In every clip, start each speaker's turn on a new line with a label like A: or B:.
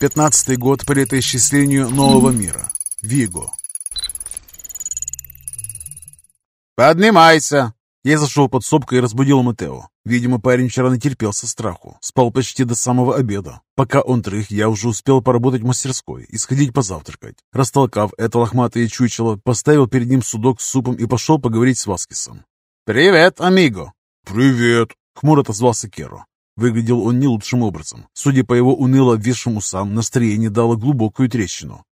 A: Пятнадцатый год по летоисчислению нового мира. Виго.
B: «Поднимайся!»
A: Я зашел под сопку и разбудил Матео. Видимо, парень вчера натерпелся страху. Спал почти до самого обеда. Пока он трых, я уже успел поработать в мастерской и сходить позавтракать. Растолкав это лохматое чучело, поставил перед ним судок с супом и пошел поговорить с Васкисом.
B: «Привет, амиго!»
C: «Привет!»
A: — хмуро отозвался Керо. Выглядел он не лучшим образом. Судя по его уныло обвисшим усам, настроение дало глубокую трещину.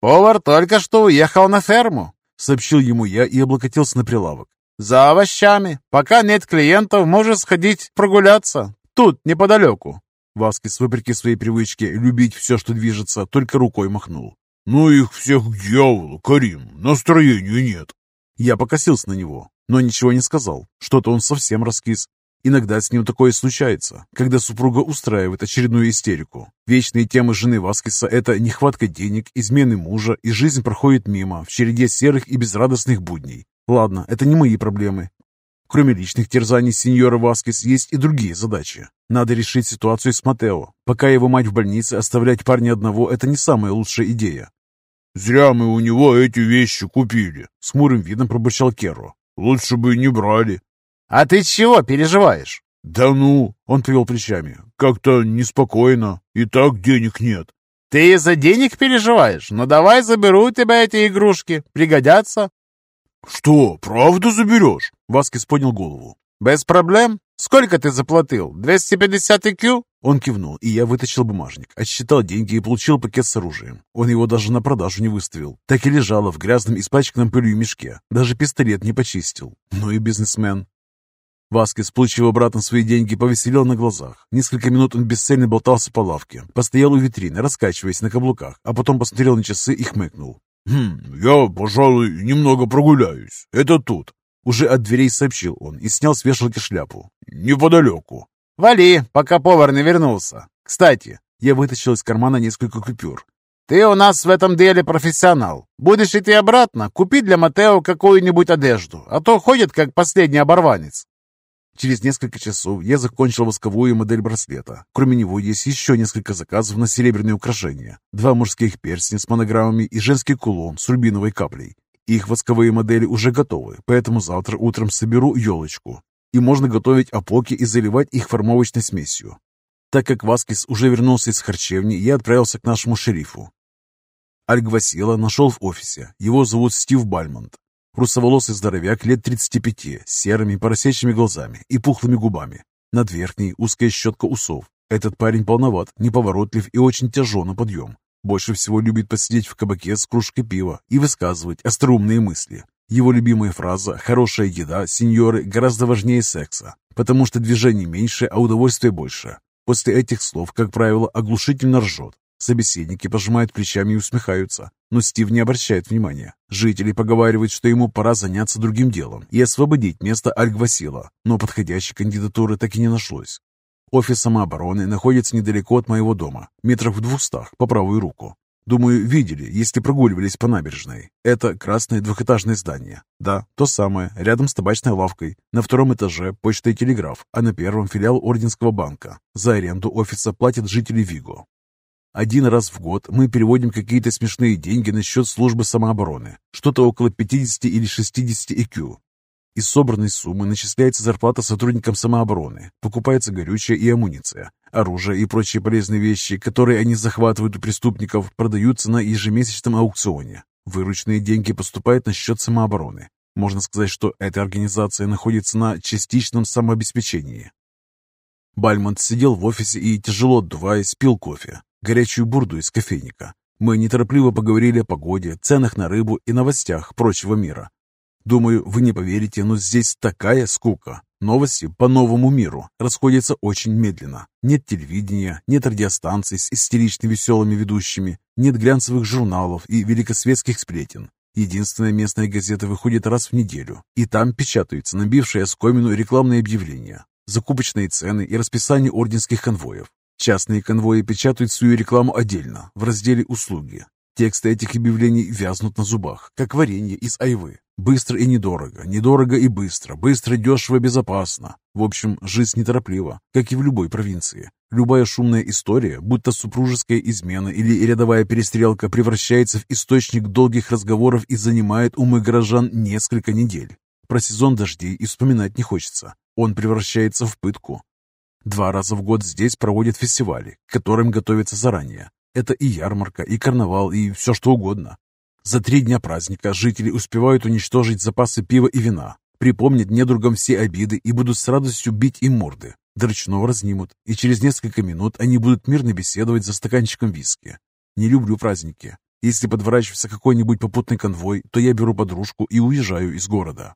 B: «Повар только что уехал на ферму», —
A: сообщил ему я и облокотился на прилавок.
B: «За овощами. Пока нет клиентов, можешь сходить прогуляться. Тут, неподалеку».
A: Васкис, вопреки своей привычке любить все, что движется, только рукой махнул.
C: «Ну их всех к дьяволу, Карим. Настроения нет».
A: Я покосился на него, но ничего не сказал. Что-то он совсем раскис. Иногда с ним такое случается, когда супруга устраивает очередную истерику. Вечные темы жены Васкиса – это нехватка денег, измены мужа, и жизнь проходит мимо, в череде серых и безрадостных будней. Ладно, это не мои проблемы. Кроме личных терзаний сеньора Васкес, есть и другие задачи. Надо решить ситуацию с Матео. Пока его мать в больнице, оставлять парня одного – это не самая лучшая идея.
C: «Зря мы у него эти вещи купили», –
A: с хмурым видом пробурчал Керо.
C: «Лучше бы не брали».
B: «А ты чего переживаешь?»
C: «Да ну!»
A: – он повел плечами.
C: «Как-то неспокойно. И так денег нет».
B: «Ты из-за денег переживаешь? Ну давай заберу у тебя эти игрушки. Пригодятся».
C: «Что, правда заберешь?»
A: Васкис поднял голову.
B: «Без проблем. Сколько ты заплатил? 250 IQ?»
A: Он кивнул, и я вытащил бумажник, отсчитал деньги и получил пакет с оружием. Он его даже на продажу не выставил. Так и лежало в грязном, испачканном пылью мешке. Даже пистолет не почистил. Ну и бизнесмен. Васкис, получив обратно свои деньги, повеселел на глазах. Несколько минут он бесцельно болтался по лавке, постоял у витрины, раскачиваясь на каблуках, а потом посмотрел на часы и хмыкнул.
C: «Хм, я, пожалуй, немного прогуляюсь. Это тут».
A: Уже от дверей сообщил он и снял с вешалки шляпу.
C: «Неподалеку».
B: «Вали, пока повар не вернулся. Кстати...»
A: Я вытащил из кармана несколько купюр.
B: «Ты у нас в этом деле профессионал. Будешь идти обратно, купи для Матео какую-нибудь одежду, а то ходит как последний оборванец».
A: Через несколько часов я закончил восковую модель браслета. Кроме него есть еще несколько заказов на серебряные украшения. Два мужских перстня с монограммами и женский кулон с рубиновой каплей. Их восковые модели уже готовы, поэтому завтра утром соберу елочку. И можно готовить опоки и заливать их формовочной смесью. Так как Васкис уже вернулся из харчевни, я отправился к нашему шерифу. Альгвасила нашел в офисе. Его зовут Стив Бальмонт. Русоволосый здоровяк лет 35, с серыми поросячьими глазами и пухлыми губами. Над верхней узкая щетка усов. Этот парень полноват, неповоротлив и очень тяжел на подъем. Больше всего любит посидеть в кабаке с кружкой пива и высказывать остроумные мысли. Его любимая фраза «хорошая еда, сеньоры, гораздо важнее секса», потому что движений меньше, а удовольствия больше. После этих слов, как правило, оглушительно ржет. Собеседники пожимают плечами и усмехаются, но Стив не обращает внимания. Жители поговаривают, что ему пора заняться другим делом и освободить место Альгвасила, но подходящей кандидатуры так и не нашлось. Офис самообороны находится недалеко от моего дома, метров в двухстах по правую руку. Думаю, видели, если прогуливались по набережной. Это красное двухэтажное здание. Да, то самое, рядом с табачной лавкой. На втором этаже почта и телеграф, а на первом филиал Орденского банка. За аренду офиса платят жители Виго. Один раз в год мы переводим какие-то смешные деньги на счет службы самообороны, что-то около 50 или 60 IQ. Из собранной суммы начисляется зарплата сотрудникам самообороны, покупается горючее и амуниция, оружие и прочие полезные вещи, которые они захватывают у преступников, продаются на ежемесячном аукционе. Вырученные деньги поступают на счет самообороны. Можно сказать, что эта организация находится на частичном самообеспечении. Бальмонт сидел в офисе и, тяжело отдуваясь, пил кофе горячую бурду из кофейника. Мы неторопливо поговорили о погоде, ценах на рыбу и новостях прочего мира. Думаю, вы не поверите, но здесь такая скука. Новости по новому миру расходятся очень медленно. Нет телевидения, нет радиостанций с истерично веселыми ведущими, нет глянцевых журналов и великосветских сплетен. Единственная местная газета выходит раз в неделю, и там печатаются набившие оскомину рекламные объявления, закупочные цены и расписание орденских конвоев. Частные конвои печатают свою рекламу отдельно, в разделе «Услуги». Тексты этих объявлений вязнут на зубах, как варенье из айвы. Быстро и недорого, недорого и быстро, быстро, дешево, безопасно. В общем, жизнь неторопливо, как и в любой провинции. Любая шумная история, будто супружеская измена или рядовая перестрелка, превращается в источник долгих разговоров и занимает умы горожан несколько недель. Про сезон дождей и вспоминать не хочется. Он превращается в пытку. Два раза в год здесь проводят фестивали, к которым готовятся заранее. Это и ярмарка, и карнавал, и все что угодно. За три дня праздника жители успевают уничтожить запасы пива и вина, припомнят недругам все обиды и будут с радостью бить им морды. Дрочного разнимут, и через несколько минут они будут мирно беседовать за стаканчиком виски. Не люблю праздники. Если подворачивается какой-нибудь попутный конвой, то я беру подружку и уезжаю из города.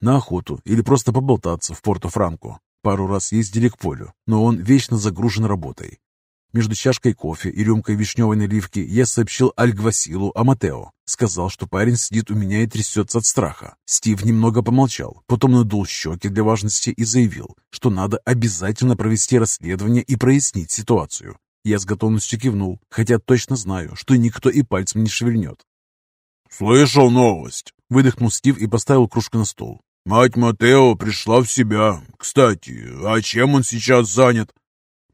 A: На охоту или просто поболтаться в Порто-Франко. Пару раз ездили к полю, но он вечно загружен работой. Между чашкой кофе и рюмкой вишневой наливки я сообщил Альгвасилу о Матео. Сказал, что парень сидит у меня и трясется от страха. Стив немного помолчал, потом надул щеки для важности и заявил, что надо обязательно провести расследование и прояснить ситуацию. Я с готовностью кивнул, хотя точно знаю, что никто и пальцем не шевельнет.
C: «Слышал новость!»
A: — выдохнул Стив и поставил кружку на стол.
C: «Мать Матео пришла в себя. Кстати, а чем он сейчас занят?»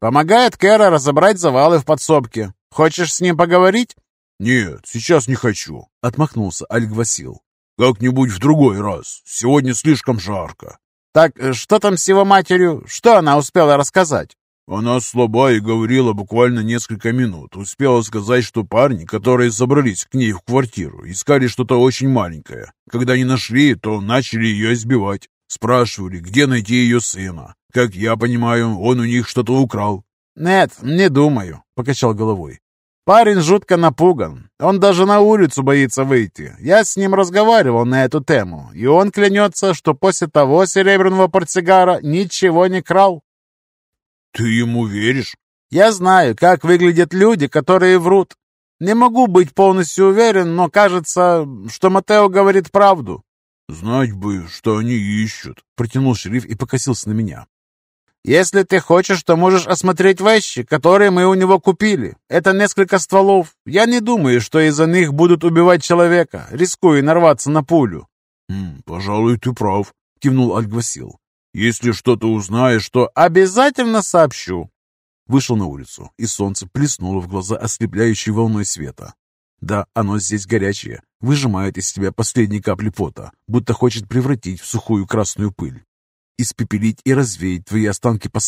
B: Помогает Кэра разобрать завалы в подсобке. Хочешь с ним поговорить?»
C: «Нет, сейчас не хочу», —
A: отмахнулся Альгвасил.
C: «Как-нибудь в другой раз. Сегодня слишком жарко».
B: «Так э, что там с его матерью? Что она успела рассказать?»
C: Она слаба и говорила буквально несколько минут. Успела сказать, что парни, которые забрались к ней в квартиру, искали что-то очень маленькое. Когда не нашли, то начали ее избивать. Спрашивали, где найти ее сына. Как я понимаю, он у них что-то украл.
B: «Нет, не думаю», — покачал головой. «Парень жутко напуган. Он даже на улицу боится выйти. Я с ним разговаривал на эту тему, и он клянется, что после того серебряного портсигара ничего не крал».
C: «Ты ему веришь?»
B: «Я знаю, как выглядят люди, которые врут. Не могу быть полностью уверен, но кажется, что Матео говорит правду.
C: «Знать бы, что они ищут», — протянул шериф и покосился на меня.
B: «Если ты хочешь, то можешь осмотреть вещи, которые мы у него купили. Это несколько стволов. Я не думаю, что из-за них будут убивать человека, рискуя нарваться на пулю».
C: «Хм, «Пожалуй, ты прав», — кивнул Альгвасил. «Если что-то узнаешь, то...»
B: «Обязательно сообщу».
A: Вышел на улицу, и солнце плеснуло в глаза ослепляющей волной света. Да, оно здесь горячее, выжимает из тебя последние капли пота, будто хочет превратить в сухую красную пыль. Испепелить и развеять твои останки по.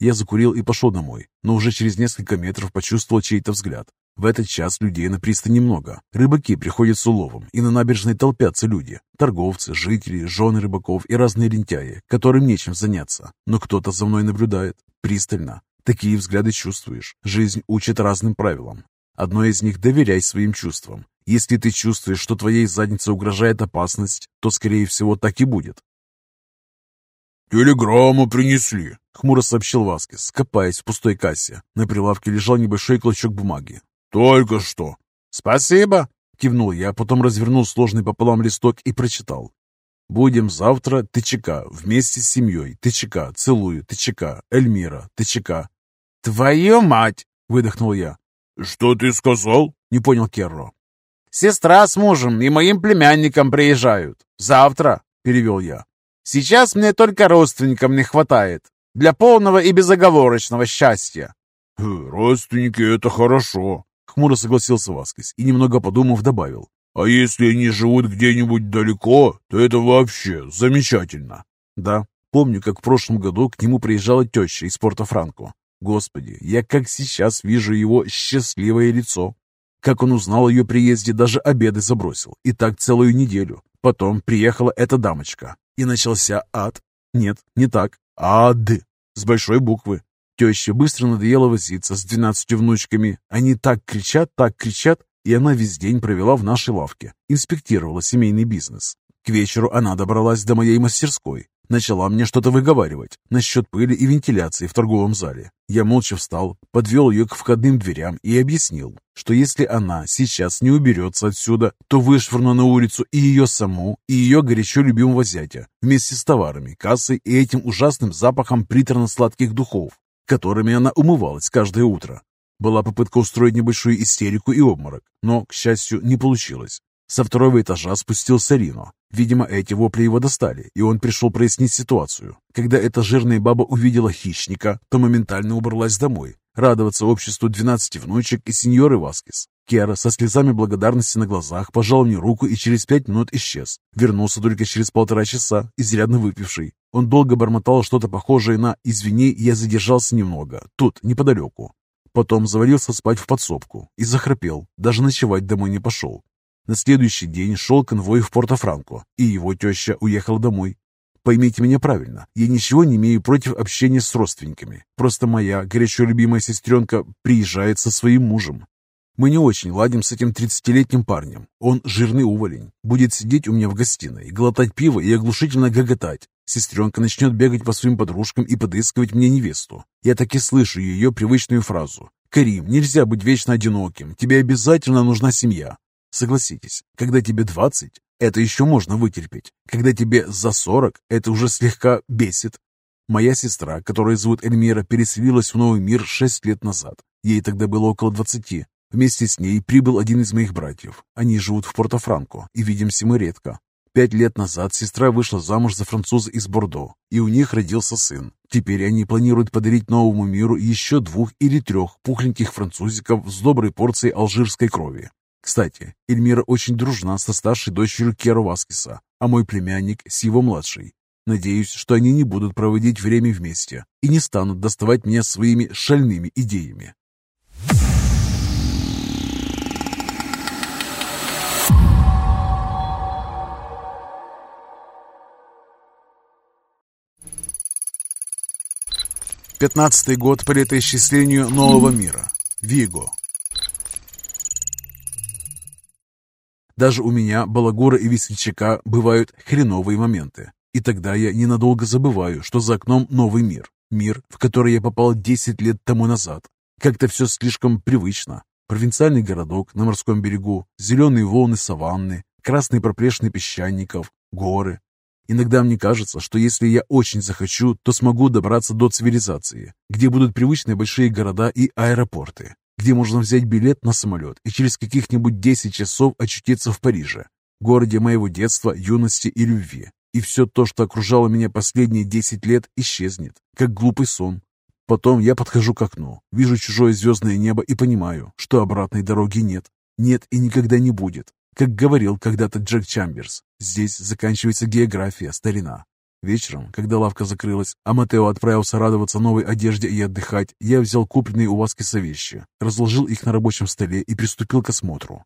A: Я закурил и пошел домой, но уже через несколько метров почувствовал чей-то взгляд. В этот час людей на пристани много. Рыбаки приходят с уловом, и на набережной толпятся люди. Торговцы, жители, жены рыбаков и разные лентяи, которым нечем заняться. Но кто-то за мной наблюдает. Пристально. Такие взгляды чувствуешь. Жизнь учит разным правилам. Одно из них – доверяй своим чувствам. Если ты чувствуешь, что твоей заднице угрожает опасность, то, скорее всего, так и будет.
C: «Телеграмму принесли», —
A: хмуро сообщил Васкес, копаясь в пустой кассе. На прилавке лежал небольшой клочок бумаги.
C: «Только что».
B: «Спасибо», — кивнул я, потом развернул сложный пополам листок и прочитал.
A: «Будем завтра ТЧК, вместе с семьей. ТЧК, целую, ТЧК, Эльмира, ТЧК».
B: «Твою мать!» — выдохнул я.
C: «Что ты сказал?»
A: — не понял Керро.
B: «Сестра с мужем и моим племянником приезжают. Завтра», — перевел я. «Сейчас мне только родственникам не хватает. Для полного и безоговорочного счастья».
C: «Э, «Родственники — это хорошо», —
A: хмуро согласился Васкис и, немного подумав, добавил.
C: «А если они живут где-нибудь далеко, то это вообще замечательно».
A: «Да, помню, как в прошлом году к нему приезжала теща из Порто-Франко. Господи, я как сейчас вижу его счастливое лицо. Как он узнал о ее приезде, даже обеды забросил. И так целую неделю. Потом приехала эта дамочка. И начался ад. Нет, не так. Ад. С большой буквы. Теще быстро надоело возиться с двенадцатью внучками. Они так кричат, так кричат. И она весь день провела в нашей лавке. Инспектировала семейный бизнес. К вечеру она добралась до моей мастерской. Начала мне что-то выговаривать насчет пыли и вентиляции в торговом зале. Я молча встал, подвел ее к входным дверям и объяснил, что если она сейчас не уберется отсюда, то вышвырну на улицу и ее саму, и ее горячо любимого зятя, вместе с товарами, кассой и этим ужасным запахом приторно-сладких духов, которыми она умывалась каждое утро. Была попытка устроить небольшую истерику и обморок, но, к счастью, не получилось. Со второго этажа спустился Рино. Видимо, эти вопли его достали, и он пришел прояснить ситуацию. Когда эта жирная баба увидела хищника, то моментально убралась домой, радоваться обществу 12 внучек и сеньоры Васкис. Кера со слезами благодарности на глазах пожал мне руку и через пять минут исчез. Вернулся только через полтора часа, изрядно выпивший. Он долго бормотал что-то похожее на «извини, я задержался немного, тут, неподалеку». Потом завалился спать в подсобку и захрапел, даже ночевать домой не пошел. На следующий день шел конвой в Порто-Франко, и его теща уехала домой. Поймите меня правильно, я ничего не имею против общения с родственниками. Просто моя горячо любимая сестренка приезжает со своим мужем. Мы не очень ладим с этим тридцатилетним парнем. Он жирный уволень. Будет сидеть у меня в гостиной, глотать пиво и оглушительно гоготать. Сестренка начнет бегать по своим подружкам и подыскивать мне невесту. Я так и слышу ее привычную фразу. «Карим, нельзя быть вечно одиноким. Тебе обязательно нужна семья». Согласитесь, когда тебе 20, это еще можно вытерпеть. Когда тебе за 40, это уже слегка бесит. Моя сестра, которую зовут Эльмира, переселилась в новый мир 6 лет назад. Ей тогда было около 20. Вместе с ней прибыл один из моих братьев. Они живут в Порто-Франко, и видимся мы редко. Пять лет назад сестра вышла замуж за француза из Бордо, и у них родился сын. Теперь они планируют подарить новому миру еще двух или трех пухленьких французиков с доброй порцией алжирской крови. Кстати, Эльмира очень дружна со старшей дочерью Керо Васкиса, а мой племянник с его младшей. Надеюсь, что они не будут проводить время вместе и не станут доставать меня своими шальными идеями. Пятнадцатый год по летоисчислению нового мира. Виго. Даже у меня, балагура и весельчака, бывают хреновые моменты. И тогда я ненадолго забываю, что за окном новый мир. Мир, в который я попал 10 лет тому назад. Как-то все слишком привычно. Провинциальный городок на морском берегу, зеленые волны саванны, красные проплешины песчаников, горы. Иногда мне кажется, что если я очень захочу, то смогу добраться до цивилизации, где будут привычные большие города и аэропорты, где можно взять билет на самолет и через каких-нибудь 10 часов очутиться в Париже, городе моего детства, юности и любви. И все то, что окружало меня последние 10 лет, исчезнет, как глупый сон. Потом я подхожу к окну, вижу чужое звездное небо и понимаю, что обратной дороги нет. Нет и никогда не будет. Как говорил когда-то Джек Чамберс, здесь заканчивается география, старина. Вечером, когда лавка закрылась, а Матео отправился радоваться новой одежде и отдыхать, я взял купленные у Васкиса вещи, разложил их на рабочем столе и приступил к осмотру.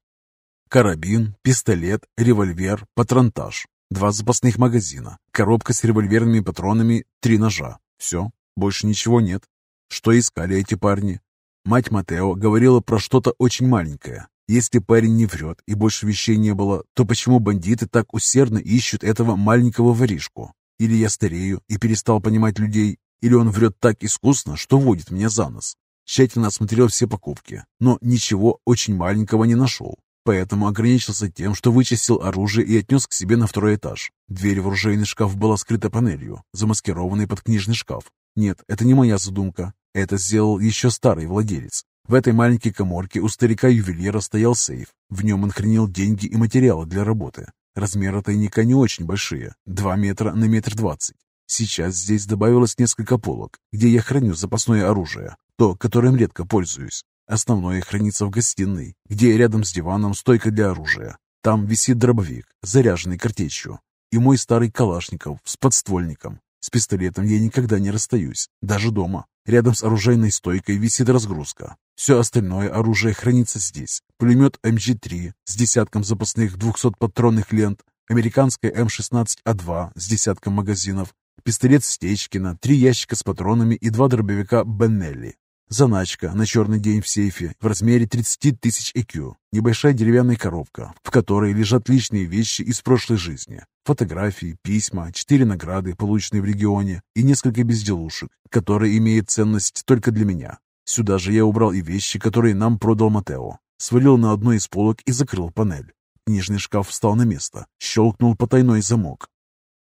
A: Карабин, пистолет, револьвер, патронтаж, два запасных магазина, коробка с револьверными патронами, три ножа. Все, больше ничего нет. Что искали эти парни? Мать Матео говорила про что-то очень маленькое. Если парень не врет и больше вещей не было, то почему бандиты так усердно ищут этого маленького воришку? Или я старею и перестал понимать людей, или он врет так искусно, что водит меня за нос. Тщательно осмотрел все покупки, но ничего очень маленького не нашел. Поэтому ограничился тем, что вычистил оружие и отнес к себе на второй этаж. Дверь в оружейный шкаф была скрыта панелью, замаскированной под книжный шкаф. Нет, это не моя задумка. Это сделал еще старый владелец. В этой маленькой коморке у старика-ювелира стоял сейф. В нем он хранил деньги и материалы для работы. Размеры тайника не очень большие, 2 метра на метр двадцать. Сейчас здесь добавилось несколько полок, где я храню запасное оружие, то, которым редко пользуюсь. Основное хранится в гостиной, где рядом с диваном стойка для оружия. Там висит дробовик, заряженный картечью, и мой старый Калашников с подствольником. С пистолетом я никогда не расстаюсь, даже дома. Рядом с оружейной стойкой висит разгрузка. Все остальное оружие хранится здесь. Пулемет МГ-3 с десятком запасных 200-патронных лент, американская М16А2 с десятком магазинов, пистолет Стечкина, три ящика с патронами и два дробовика Беннелли. Заначка на черный день в сейфе в размере 30 тысяч EQ. Небольшая деревянная коробка, в которой лежат личные вещи из прошлой жизни. Фотографии, письма, четыре награды, полученные в регионе, и несколько безделушек, которые имеют ценность только для меня. Сюда же я убрал и вещи, которые нам продал Матео. Свалил на одну из полок и закрыл панель. Книжный шкаф встал на место, щелкнул потайной замок.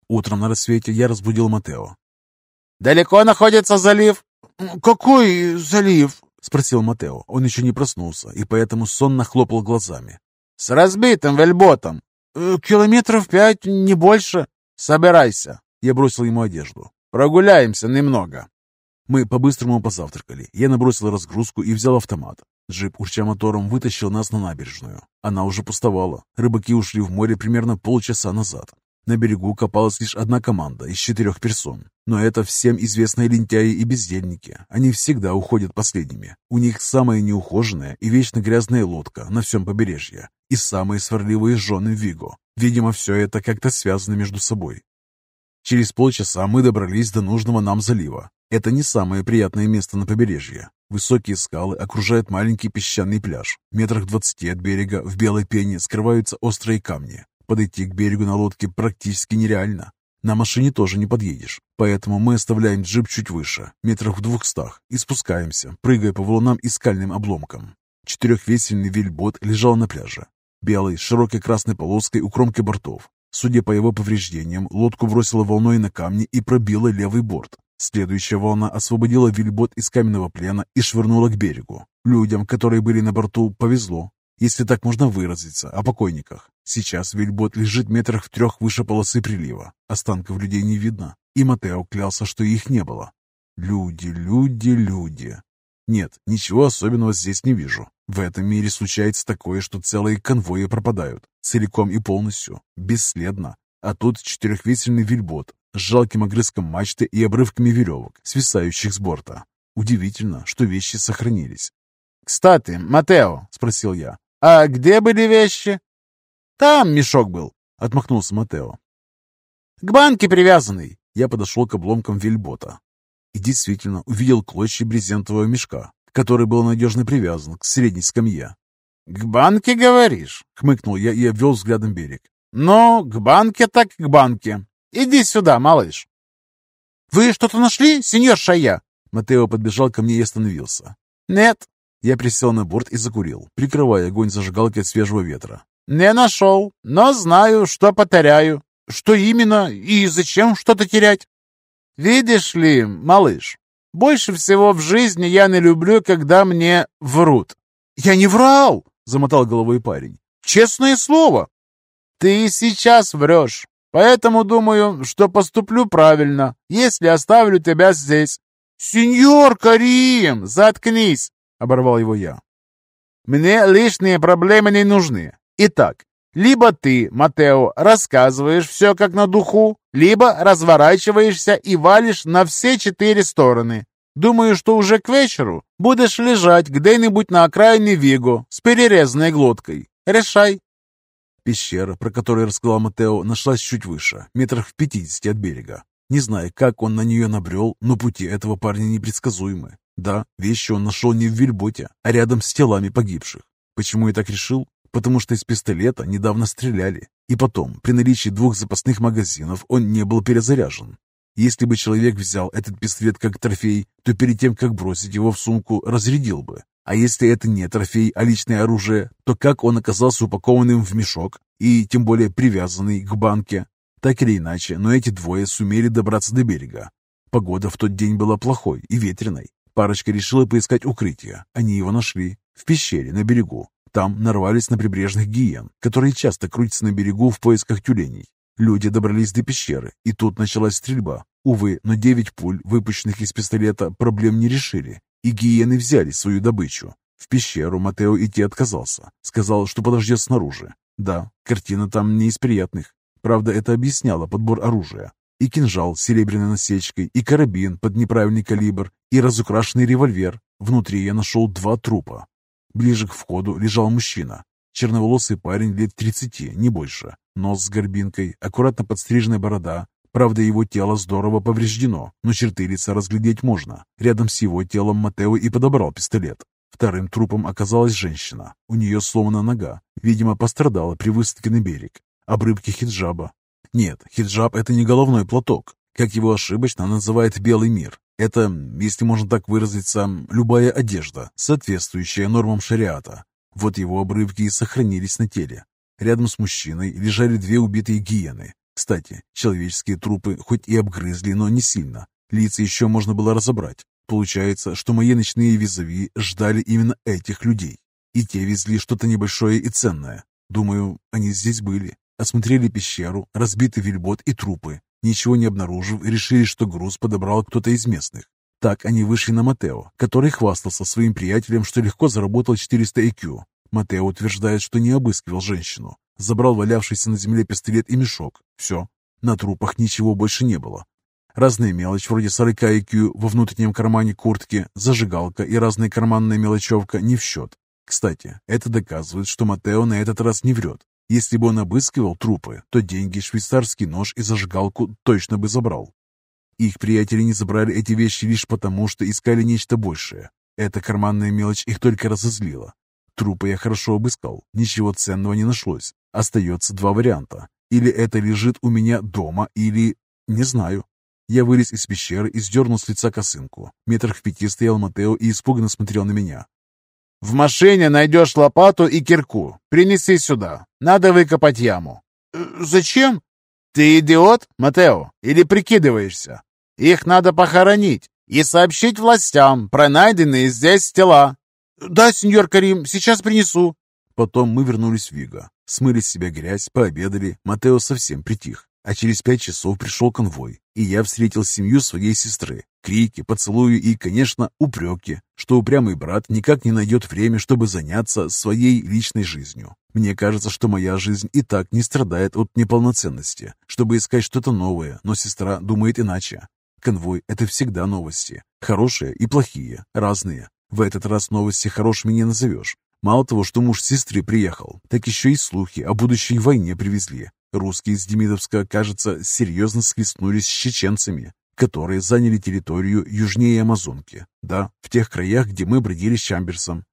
A: Утром на рассвете я разбудил Матео.
B: «Далеко находится залив?»
A: «Какой залив?» — спросил Матео. Он еще не проснулся, и поэтому сонно хлопал глазами.
B: «С разбитым вельботом». «Э, «Километров пять, не больше». «Собирайся». Я бросил ему одежду. «Прогуляемся немного». Мы по-быстрому позавтракали. Я набросил разгрузку и взял автомат. Джип, урча мотором, вытащил нас на набережную. Она уже пустовала. Рыбаки ушли в море примерно полчаса назад. На берегу копалась лишь одна команда из четырех персон. Но это всем известные лентяи и бездельники. Они всегда уходят последними. У них самая неухоженная и вечно грязная лодка на всем побережье. И самые сварливые жены Виго. Видимо, все это как-то связано между собой. Через полчаса мы добрались до нужного нам залива. Это не самое приятное место на побережье. Высокие скалы окружают маленький песчаный пляж. Метрах двадцати от берега в белой пене скрываются острые камни. Подойти к берегу на лодке практически нереально. На машине тоже не подъедешь, поэтому мы оставляем джип чуть выше, метрах в двухстах, и спускаемся, прыгая по валунам и скальным обломкам. Четырехвесельный вельбот лежал на пляже. Белый, с широкой красной полоской у кромки бортов. Судя по его повреждениям, лодку бросило волной на камни и пробило левый борт. Следующая волна освободила вельбот из каменного плена и швырнула к берегу. Людям, которые были на борту, повезло, если так можно выразиться, о покойниках. Сейчас вельбот лежит метрах в трех выше полосы прилива. Останков людей не видно, и Матео клялся, что их не было. Люди, люди, люди. Нет, ничего особенного здесь не вижу. В этом мире случается такое, что целые конвои пропадают, целиком и полностью, бесследно. А тут четырехвесельный вельбот с жалким огрызком мачты и обрывками веревок, свисающих с борта. Удивительно, что вещи сохранились. «Кстати, Матео», — спросил я, — «а где были вещи?» «Там мешок был», — отмахнулся Матео. «К банке привязанный». Я подошел к обломкам вельбота и действительно увидел клочья брезентового мешка, который был надежно привязан к средней скамье. «К банке, говоришь?» — хмыкнул я и обвел взглядом берег. «Ну, к банке так к банке. Иди сюда, малыш». «Вы что-то нашли, сеньор Шая?» Матео подбежал ко мне и остановился. «Нет». Я присел на борт и закурил, прикрывая огонь зажигалкой от свежего ветра. «Не нашел, но знаю, что потеряю». «Что именно и зачем что-то терять?» «Видишь ли, малыш, больше всего в жизни я не люблю, когда мне врут». «Я не врал!» — замотал головой парень. «Честное слово!» «Ты сейчас врешь, поэтому думаю, что поступлю правильно, если оставлю тебя здесь». «Сеньор Карим, заткнись!» — оборвал его я. «Мне лишние проблемы не нужны. Итак, либо ты, Матео, рассказываешь все как на духу, либо разворачиваешься и валишь на все четыре стороны. Думаю, что уже к вечеру будешь лежать где-нибудь на окраине Виго с перерезанной глоткой. Решай. Пещера, про которую рассказал Матео, нашлась чуть выше, метрах в пятидесяти от берега. Не знаю, как он на нее набрел, но пути этого парня непредсказуемы. Да, вещи он нашел не в вельботе, а рядом с телами погибших. Почему я так решил? потому что из пистолета недавно стреляли. И потом, при наличии двух запасных магазинов, он не был перезаряжен. Если бы человек взял этот пистолет как трофей, то перед тем, как бросить его в сумку, разрядил бы. А если это не трофей, а личное оружие, то как он оказался упакованным в мешок и тем более привязанный к банке? Так или иначе, но эти двое сумели добраться до берега. Погода в тот день была плохой и ветреной. Парочка решила поискать укрытие. Они его нашли в пещере на берегу. Там нарвались на прибрежных гиен, которые часто крутятся на берегу в поисках тюленей. Люди добрались до пещеры, и тут началась стрельба. Увы, но девять пуль, выпущенных из пистолета, проблем не решили, и гиены взяли свою добычу. В пещеру Матео идти отказался. Сказал, что подождет снаружи. Да, картина там не из приятных. Правда, это объясняло подбор оружия. И кинжал с серебряной насечкой, и карабин под неправильный калибр, и разукрашенный револьвер. Внутри я нашел два трупа. Ближе к входу лежал мужчина. Черноволосый парень лет тридцати, не больше. Нос с горбинкой, аккуратно подстриженная борода. Правда, его тело здорово повреждено, но черты лица разглядеть можно. Рядом с его телом Матео и подобрал пистолет. Вторым трупом оказалась женщина. У нее сломана нога. Видимо, пострадала при высадке на берег. Обрывки хиджаба. Нет, хиджаб – это не головной платок, как его ошибочно называет белый мир. Это, если можно так выразиться, любая одежда, соответствующая нормам шариата. Вот его обрывки и сохранились на теле. Рядом с мужчиной лежали две убитые гиены. Кстати, человеческие трупы хоть и обгрызли, но не сильно. Лица еще можно было разобрать. Получается, что мои ночные визави ждали именно этих людей. И те везли что-то небольшое и ценное.
A: Думаю, они здесь были. Осмотрели пещеру, разбитый вельбот и трупы. Ничего не обнаружив, решили, что груз подобрал кто-то из местных. Так они вышли на Матео, который хвастался своим приятелем, что легко заработал 400 IQ. Матео утверждает, что не обыскивал женщину. Забрал валявшийся на земле пистолет и мешок. Все. На трупах ничего больше не было. Разная мелочь, вроде 40 IQ во внутреннем кармане куртки, зажигалка и разная карманная мелочевка не в счет. Кстати, это доказывает, что Матео на этот раз не врет. Если бы он обыскивал трупы, то деньги, швейцарский нож и зажигалку точно бы забрал. Их приятели не забрали эти вещи лишь потому, что искали нечто большее. Эта карманная мелочь их только разозлила. Трупы я хорошо обыскал, ничего ценного не нашлось. Остается два варианта. Или это лежит у меня дома, или... Не знаю. Я вылез из пещеры и сдернул с лица косынку. Метрах в пяти стоял Матео и испуганно смотрел на меня.
B: «В машине найдешь лопату и кирку. Принеси сюда. Надо выкопать яму». «Э, «Зачем?» «Ты идиот, Матео, или прикидываешься? Их надо похоронить и сообщить властям про найденные здесь тела». «Да, сеньор Карим, сейчас принесу».
A: Потом мы вернулись в Виго, смыли с себя грязь, пообедали, Матео совсем притих. А через пять часов пришел конвой, и я встретил семью своей сестры. Крики, поцелуи и, конечно, упреки, что упрямый брат никак не найдет время, чтобы заняться своей личной жизнью. Мне кажется, что моя жизнь и так не страдает от неполноценности, чтобы искать что-то новое, но сестра думает иначе. Конвой – это всегда новости. Хорошие и плохие, разные. В этот раз новости хорошими не назовешь. Мало того, что муж сестры приехал, так еще и слухи о будущей войне привезли. Русские из Демидовска, кажется, серьезно схлестнулись с чеченцами, которые заняли территорию южнее Амазонки. Да, в тех краях, где мы бродили с Чамберсом.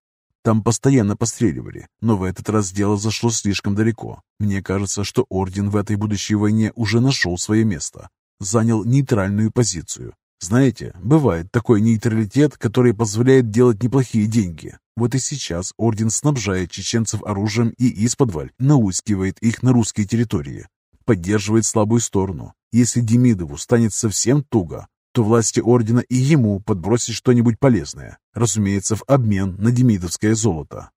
A: Там постоянно постреливали, но в этот раз дело зашло слишком далеко. Мне кажется, что Орден в этой будущей войне уже нашел свое место. Занял нейтральную позицию. Знаете, бывает такой нейтралитет, который позволяет делать неплохие деньги. Вот и сейчас орден снабжает чеченцев оружием и из-под наускивает их на русские территории. Поддерживает слабую сторону. Если Демидову станет совсем туго, то власти ордена и ему подбросят что-нибудь полезное. Разумеется, в обмен на демидовское золото.